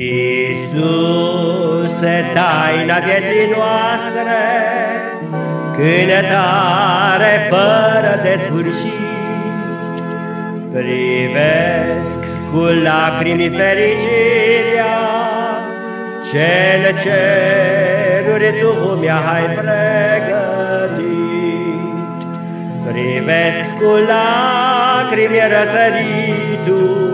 Iisuse, taina vieții noastre, Cântare fără de sfârșit, Privesc cu lacrimi fericirea, Cel ceruri Tu mi-ai pregătit. Privesc cu lacrimi răsăritul,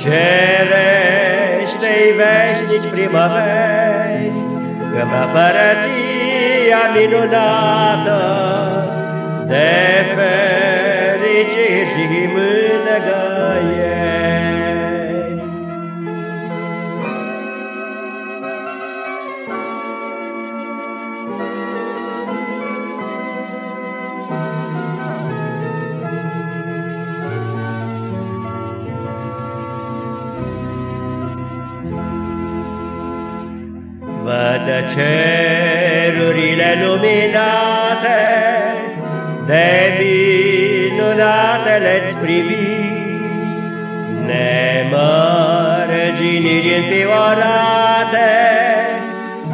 Cerește-i veșnici primăveri, Împărăția minunată De fericiri și mângăieri. Văd cerurile luminate De minunatele-ți priviri, Nemărginiri înfiorate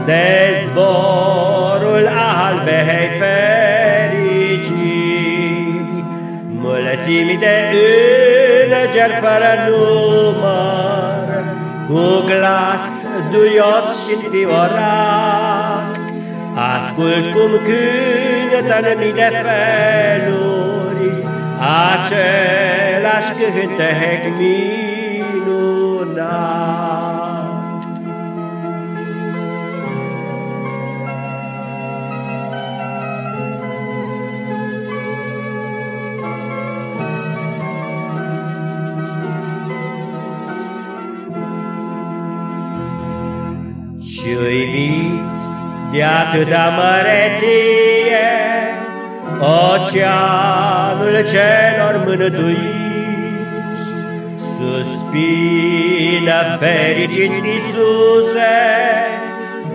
De zborul albei fericiri, Mulțimi de îngeri fără număr, cu glas duios și înfiorat, Ascult cum cântă în mii de feluri, Același cântec minunat. Și uimiți de atâta măreție, Oceanul celor mântuiți, Suspină fericiți Iisuse,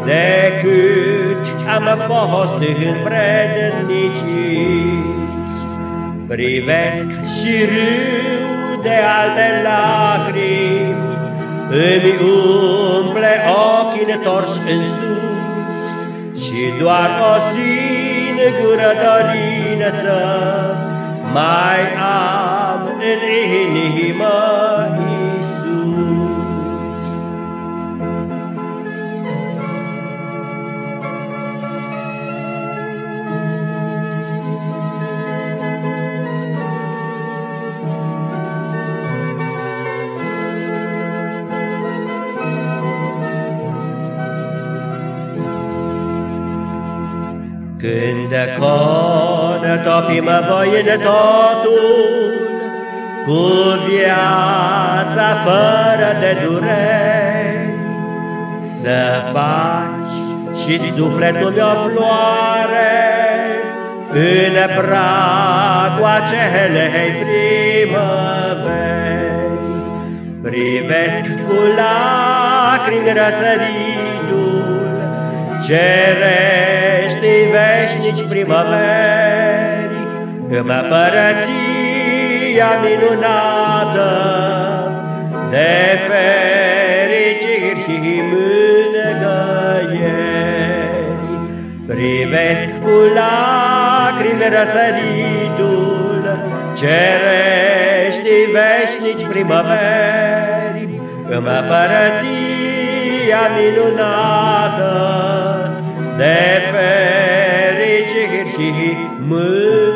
Decât am fost învredniciți. Privesc și râu de alte lacrimi, îmi umple ochii întorși în sus Și doar o singură dorință. Mai am în inimă, Când conotopi mă voi în totul, Cu viața fără de dureri, Să faci și sufletul meu floare, În bragul acelei primăveri. Privesc cu lacrimi răsăritul, Cerești veșnici primăveri, Împărăția minunată De fericiri și mângăieri. Privesc cu lacrimi răsăritul, Cerești veșnici primăveri, Împărăția minunată de fericiri și mâini.